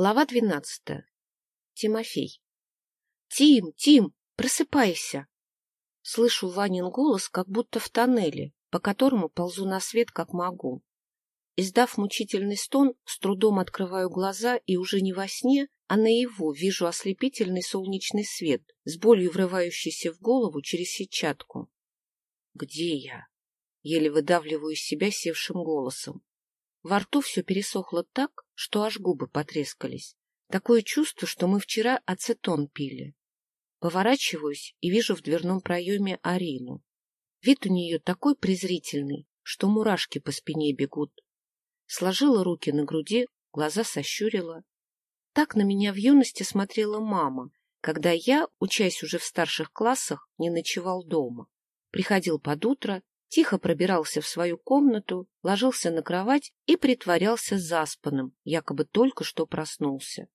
Глава двенадцатая. Тимофей. «Тим, Тим, просыпайся!» Слышу Ванин голос, как будто в тоннеле, по которому ползу на свет, как могу. Издав мучительный стон, с трудом открываю глаза и уже не во сне, а наяву вижу ослепительный солнечный свет, с болью врывающийся в голову через сетчатку. «Где я?» — еле выдавливаю из себя севшим голосом. Во рту все пересохло так, что аж губы потрескались. Такое чувство, что мы вчера ацетон пили. Поворачиваюсь и вижу в дверном проеме Арину. Вид у нее такой презрительный, что мурашки по спине бегут. Сложила руки на груди, глаза сощурила. Так на меня в юности смотрела мама, когда я, учась уже в старших классах, не ночевал дома. Приходил под утро тихо пробирался в свою комнату, ложился на кровать и притворялся заспанным, якобы только что проснулся.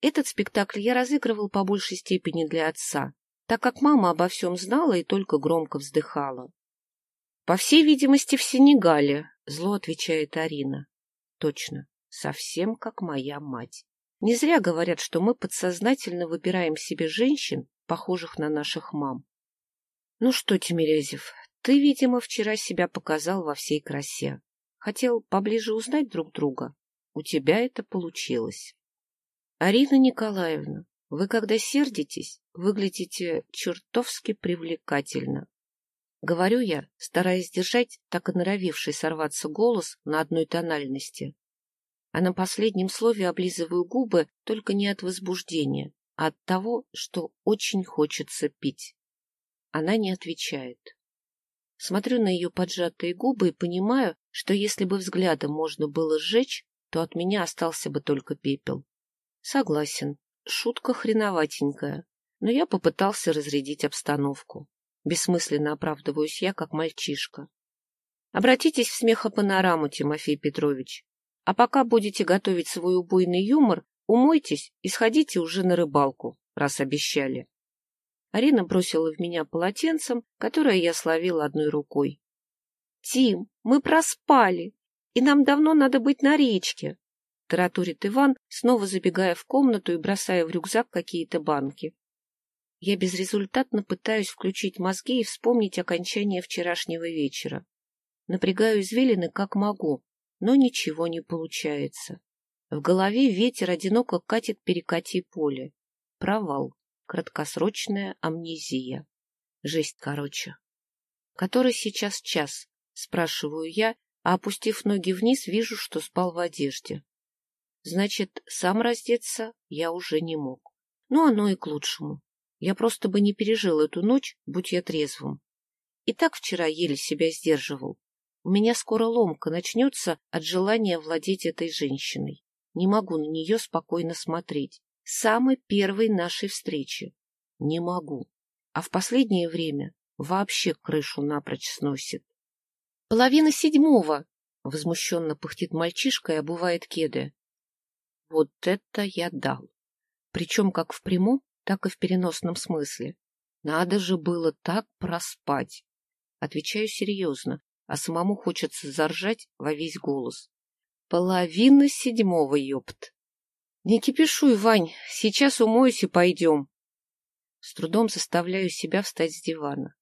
Этот спектакль я разыгрывал по большей степени для отца, так как мама обо всем знала и только громко вздыхала. — По всей видимости, в Сенегале, — зло отвечает Арина. — Точно, совсем как моя мать. Не зря говорят, что мы подсознательно выбираем себе женщин, похожих на наших мам. — Ну что, Тимирязев, ты, видимо, вчера себя показал во всей красе. Хотел поближе узнать друг друга. У тебя это получилось. Арина Николаевна, вы, когда сердитесь, выглядите чертовски привлекательно. Говорю я, стараясь держать так и норовивший сорваться голос на одной тональности. А на последнем слове облизываю губы только не от возбуждения, а от того, что очень хочется пить. Она не отвечает. Смотрю на ее поджатые губы и понимаю, что если бы взглядом можно было сжечь, то от меня остался бы только пепел. Согласен, шутка хреноватенькая, но я попытался разрядить обстановку. Бессмысленно оправдываюсь я, как мальчишка. Обратитесь в смехопанораму, Тимофей Петрович. А пока будете готовить свой убойный юмор, умойтесь и сходите уже на рыбалку, раз обещали. Арина бросила в меня полотенцем, которое я словила одной рукой. — Тим, мы проспали, и нам давно надо быть на речке, — таратурит Иван, снова забегая в комнату и бросая в рюкзак какие-то банки. Я безрезультатно пытаюсь включить мозги и вспомнить окончание вчерашнего вечера. Напрягаю извилины как могу, но ничего не получается. В голове ветер одиноко катит перекати поле. Провал. Краткосрочная амнезия. Жесть, короче. Который сейчас час? Спрашиваю я, а опустив ноги вниз, вижу, что спал в одежде. Значит, сам раздеться я уже не мог. Ну, оно и к лучшему. Я просто бы не пережил эту ночь, будь я трезвым. И так вчера еле себя сдерживал. У меня скоро ломка начнется от желания владеть этой женщиной. Не могу на нее спокойно смотреть самой первой нашей встречи. Не могу. А в последнее время вообще крышу напрочь сносит. — Половина седьмого! — возмущенно пыхтит мальчишка и обувает кеды. Вот это я дал. Причем как в прямом, так и в переносном смысле. Надо же было так проспать. Отвечаю серьезно, а самому хочется заржать во весь голос. Половина седьмого, ёпт. Не кипишуй, Вань, сейчас умоюсь и пойдем. С трудом заставляю себя встать с дивана.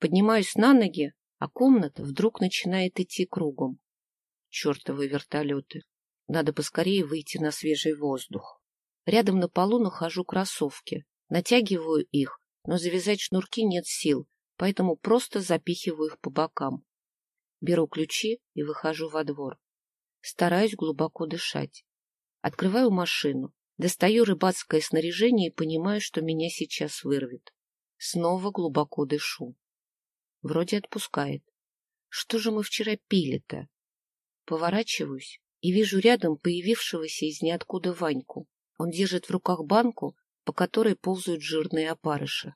Поднимаюсь на ноги, а комната вдруг начинает идти кругом. Чертовы вертолеты. Надо поскорее выйти на свежий воздух. Рядом на полу нахожу кроссовки. Натягиваю их, но завязать шнурки нет сил, поэтому просто запихиваю их по бокам. Беру ключи и выхожу во двор. Стараюсь глубоко дышать. Открываю машину, достаю рыбацкое снаряжение и понимаю, что меня сейчас вырвет. Снова глубоко дышу. Вроде отпускает. Что же мы вчера пили-то? Поворачиваюсь и вижу рядом появившегося из ниоткуда Ваньку. Он держит в руках банку, по которой ползают жирные опарыши.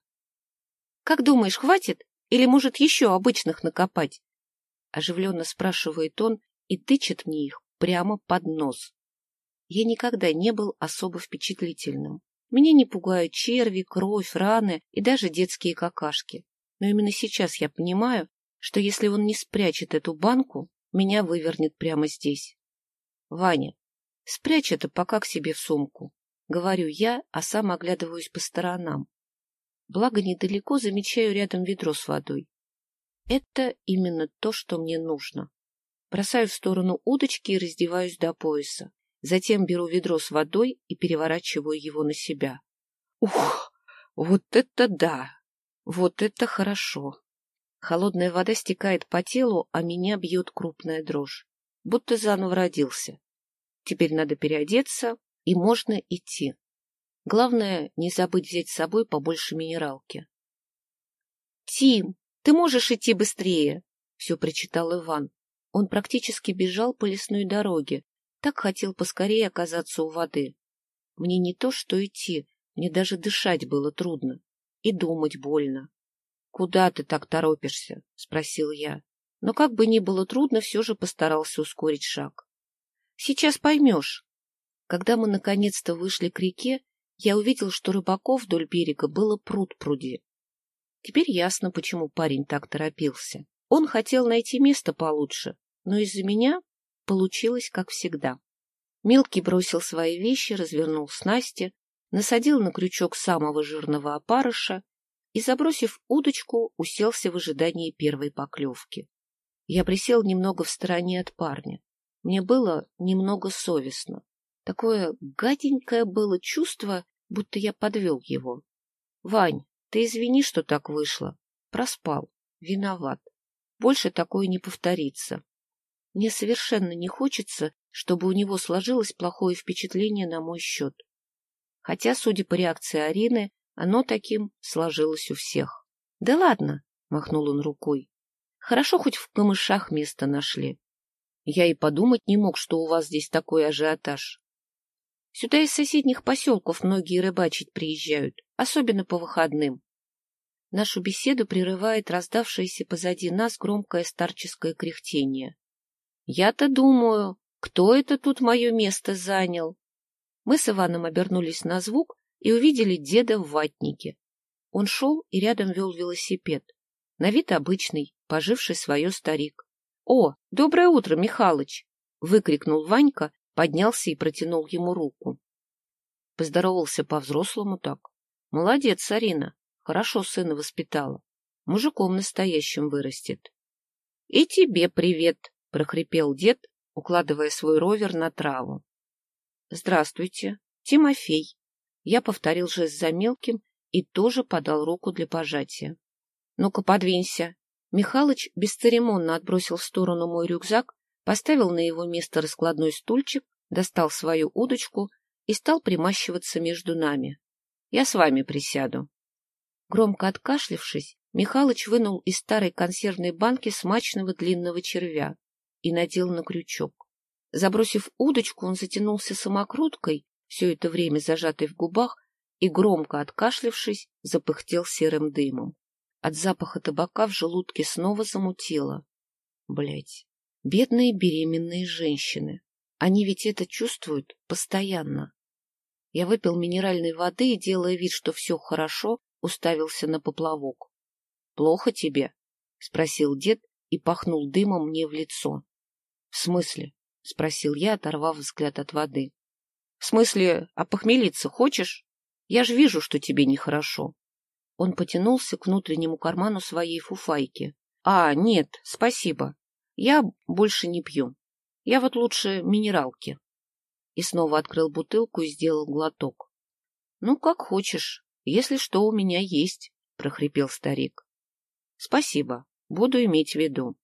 — Как думаешь, хватит? Или, может, еще обычных накопать? Оживленно спрашивает он и тычет мне их прямо под нос. Я никогда не был особо впечатлительным. Меня не пугают черви, кровь, раны и даже детские какашки. Но именно сейчас я понимаю, что если он не спрячет эту банку, меня вывернет прямо здесь. Ваня, Спрячь это пока к себе в сумку. Говорю я, а сам оглядываюсь по сторонам. Благо, недалеко замечаю рядом ведро с водой. Это именно то, что мне нужно. Бросаю в сторону удочки и раздеваюсь до пояса. Затем беру ведро с водой и переворачиваю его на себя. Ух, вот это да! Вот это хорошо! Холодная вода стекает по телу, а меня бьет крупная дрожь. Будто заново родился. Теперь надо переодеться, и можно идти. Главное, не забыть взять с собой побольше минералки. — Тим, ты можешь идти быстрее? — все причитал Иван. Он практически бежал по лесной дороге, так хотел поскорее оказаться у воды. Мне не то что идти, мне даже дышать было трудно. И думать больно. — Куда ты так торопишься? — спросил я. Но как бы ни было трудно, все же постарался ускорить шаг. — Сейчас поймешь. Когда мы наконец-то вышли к реке, я увидел, что рыбаков вдоль берега было пруд-пруди. Теперь ясно, почему парень так торопился. Он хотел найти место получше, но из-за меня получилось как всегда. Мелкий бросил свои вещи, развернул снасти, насадил на крючок самого жирного опарыша и, забросив удочку, уселся в ожидании первой поклевки. Я присел немного в стороне от парня. Мне было немного совестно. Такое гаденькое было чувство, будто я подвел его. — Вань, ты извини, что так вышло. Проспал. Виноват. Больше такое не повторится. Мне совершенно не хочется, чтобы у него сложилось плохое впечатление на мой счет. Хотя, судя по реакции Арины, оно таким сложилось у всех. — Да ладно, — махнул он рукой. — Хорошо, хоть в камышах место нашли. Я и подумать не мог, что у вас здесь такой ажиотаж. Сюда из соседних поселков многие рыбачить приезжают, особенно по выходным. Нашу беседу прерывает раздавшееся позади нас громкое старческое кряхтение. Я-то думаю, кто это тут мое место занял? Мы с Иваном обернулись на звук и увидели деда в ватнике. Он шел и рядом вел велосипед. На вид обычный, поживший свое старик. — О, доброе утро, Михалыч! — выкрикнул Ванька поднялся и протянул ему руку. Поздоровался по-взрослому так. Молодец, Арина, хорошо сына воспитала. Мужиком настоящим вырастет. — И тебе привет, — прохрипел дед, укладывая свой ровер на траву. — Здравствуйте, Тимофей. Я повторил жест за мелким и тоже подал руку для пожатия. — Ну-ка, подвинься. Михалыч бесцеремонно отбросил в сторону мой рюкзак поставил на его место раскладной стульчик, достал свою удочку и стал примащиваться между нами. Я с вами присяду. Громко откашлившись, Михалыч вынул из старой консервной банки смачного длинного червя и надел на крючок. Забросив удочку, он затянулся самокруткой, все это время зажатой в губах, и, громко откашлившись, запыхтел серым дымом. От запаха табака в желудке снова замутило. Блять, Бедные беременные женщины. Они ведь это чувствуют постоянно. Я выпил минеральной воды и, делая вид, что все хорошо, уставился на поплавок. — Плохо тебе? — спросил дед и пахнул дымом мне в лицо. — В смысле? — спросил я, оторвав взгляд от воды. — В смысле, а похмелиться хочешь? Я же вижу, что тебе нехорошо. Он потянулся к внутреннему карману своей фуфайки. — А, нет, спасибо. Я больше не пью. Я вот лучше минералки. И снова открыл бутылку и сделал глоток. — Ну, как хочешь. Если что, у меня есть, — прохрипел старик. — Спасибо. Буду иметь в виду.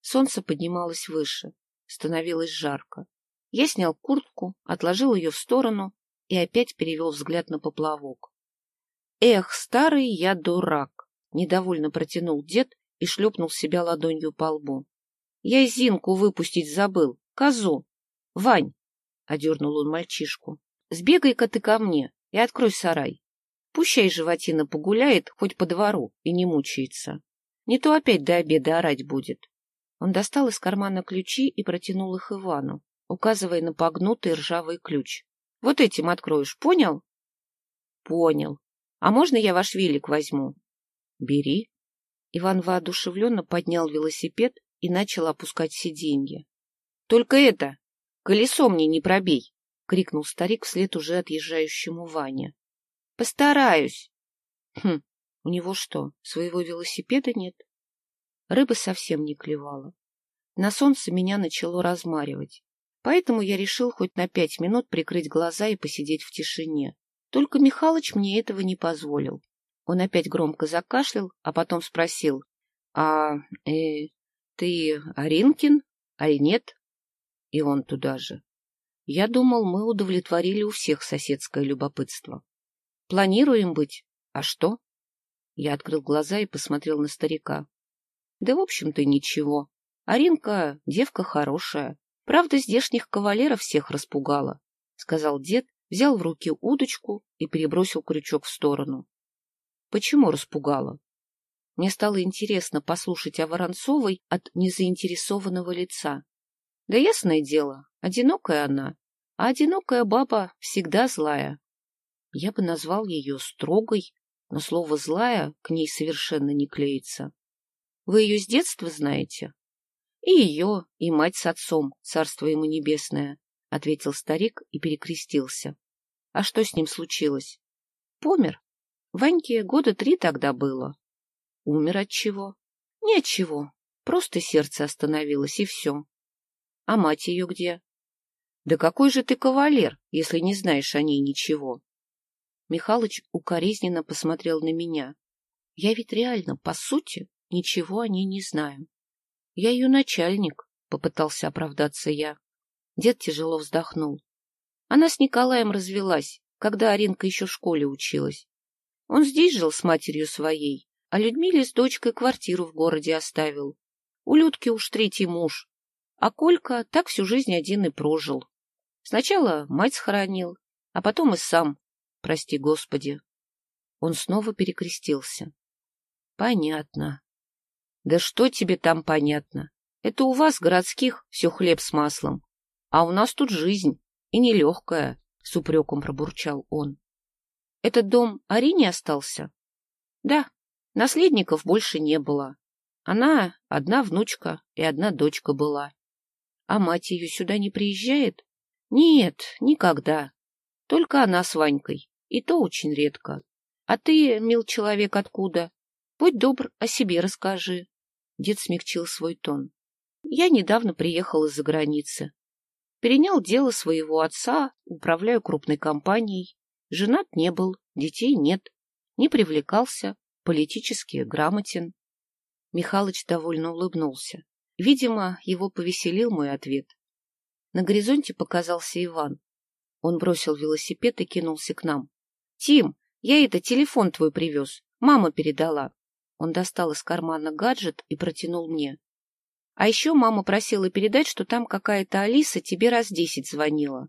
Солнце поднималось выше. Становилось жарко. Я снял куртку, отложил ее в сторону и опять перевел взгляд на поплавок. — Эх, старый я дурак! — недовольно протянул дед и шлепнул себя ладонью по лбу. — Я Зинку выпустить забыл, козу. — Вань, — одернул он мальчишку, — сбегай-ка ты ко мне и открой сарай. Пущай животина погуляет хоть по двору и не мучается. Не то опять до обеда орать будет. Он достал из кармана ключи и протянул их Ивану, указывая на погнутый ржавый ключ. — Вот этим откроешь, понял? — Понял. А можно я ваш велик возьму? — Бери. Иван воодушевленно поднял велосипед и начал опускать сиденье. — Только это! колесо мне не пробей! — крикнул старик вслед уже отъезжающему Ване. — Постараюсь. Хм, у него что, своего велосипеда нет? Рыба совсем не клевала. На солнце меня начало размаривать, поэтому я решил хоть на пять минут прикрыть глаза и посидеть в тишине. Только Михалыч мне этого не позволил. Он опять громко закашлял, а потом спросил, — А, э, ты Аринкин, али нет? И он туда же. Я думал, мы удовлетворили у всех соседское любопытство. Планируем быть. А что? Я открыл глаза и посмотрел на старика. Да, в общем-то, ничего. Аринка — девка хорошая. Правда, здешних кавалеров всех распугала, — сказал дед, взял в руки удочку и перебросил крючок в сторону. — Почему распугала? Мне стало интересно послушать о Воронцовой от незаинтересованного лица. Да ясное дело, одинокая она, а одинокая баба всегда злая. Я бы назвал ее строгой, но слово «злая» к ней совершенно не клеится. Вы ее с детства знаете? И ее, и мать с отцом, царство ему небесное, — ответил старик и перекрестился. А что с ним случилось? Помер. Ваньке года три тогда было. Умер от чего? Ни от чего. Просто сердце остановилось, и все. А мать ее где? Да какой же ты кавалер, если не знаешь о ней ничего? Михалыч укоризненно посмотрел на меня. Я ведь реально, по сути, ничего о ней не знаю. Я ее начальник, попытался оправдаться я. Дед тяжело вздохнул. Она с Николаем развелась, когда Аринка еще в школе училась. Он здесь жил с матерью своей, а Людмиле с дочкой квартиру в городе оставил. У Людки уж третий муж, а Колька так всю жизнь один и прожил. Сначала мать схоронил, а потом и сам, прости господи. Он снова перекрестился. Понятно. Да что тебе там понятно? Это у вас, городских, все хлеб с маслом. А у нас тут жизнь, и нелегкая, — с упреком пробурчал он. Этот дом Арине остался? Да, наследников больше не было. Она одна внучка и одна дочка была. А мать ее сюда не приезжает? Нет, никогда. Только она с Ванькой, и то очень редко. А ты, мил человек, откуда? Будь добр, о себе расскажи. Дед смягчил свой тон. Я недавно приехал из-за границы. Перенял дело своего отца, управляю крупной компанией. Женат не был, детей нет. Не привлекался, политически грамотен. Михалыч довольно улыбнулся. Видимо, его повеселил мой ответ. На горизонте показался Иван. Он бросил велосипед и кинулся к нам. — Тим, я это, телефон твой привез. Мама передала. Он достал из кармана гаджет и протянул мне. А еще мама просила передать, что там какая-то Алиса тебе раз десять звонила.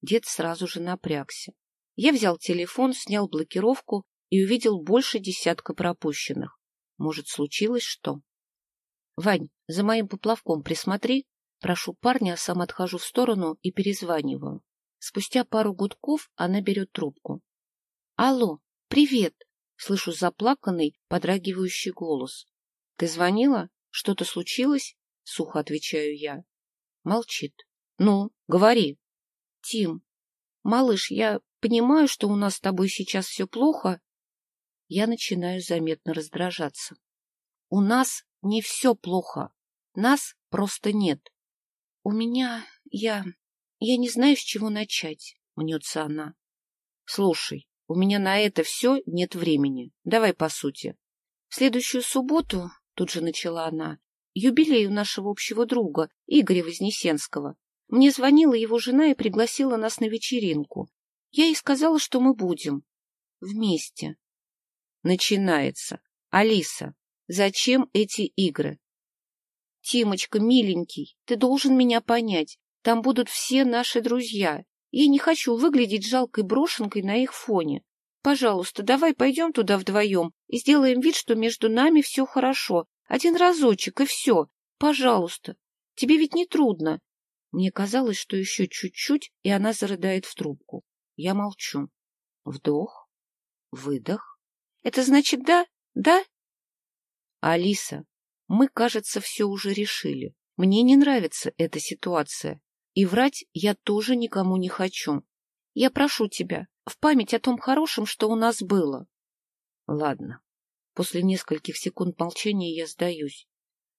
Дед сразу же напрягся. Я взял телефон, снял блокировку и увидел больше десятка пропущенных. Может, случилось что? — Вань, за моим поплавком присмотри. Прошу парня, а сам отхожу в сторону и перезваниваю. Спустя пару гудков она берет трубку. — Алло, привет! Слышу заплаканный, подрагивающий голос. — Ты звонила? Что-то случилось? — сухо отвечаю я. Молчит. — Ну, говори. — Тим, малыш, я понимаю, что у нас с тобой сейчас все плохо. Я начинаю заметно раздражаться. У нас не все плохо. Нас просто нет. У меня... я... я не знаю, с чего начать, — мнется она. Слушай, у меня на это все нет времени. Давай по сути. В следующую субботу, тут же начала она, юбилей у нашего общего друга, Игоря Вознесенского. Мне звонила его жена и пригласила нас на вечеринку. Я ей сказала, что мы будем. Вместе. Начинается. Алиса, зачем эти игры? Тимочка, миленький, ты должен меня понять. Там будут все наши друзья. Я не хочу выглядеть жалкой брошенкой на их фоне. Пожалуйста, давай пойдем туда вдвоем и сделаем вид, что между нами все хорошо. Один разочек, и все. Пожалуйста. Тебе ведь не трудно. Мне казалось, что еще чуть-чуть, и она зарыдает в трубку. Я молчу. Вдох, выдох. Это значит да? Да? Алиса, мы, кажется, все уже решили. Мне не нравится эта ситуация. И врать я тоже никому не хочу. Я прошу тебя, в память о том хорошем, что у нас было. Ладно. После нескольких секунд молчания я сдаюсь.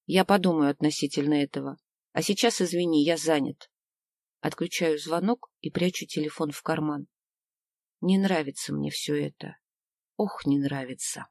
Я подумаю относительно этого. А сейчас, извини, я занят. Отключаю звонок и прячу телефон в карман. Не нравится мне все это. Ох, не нравится.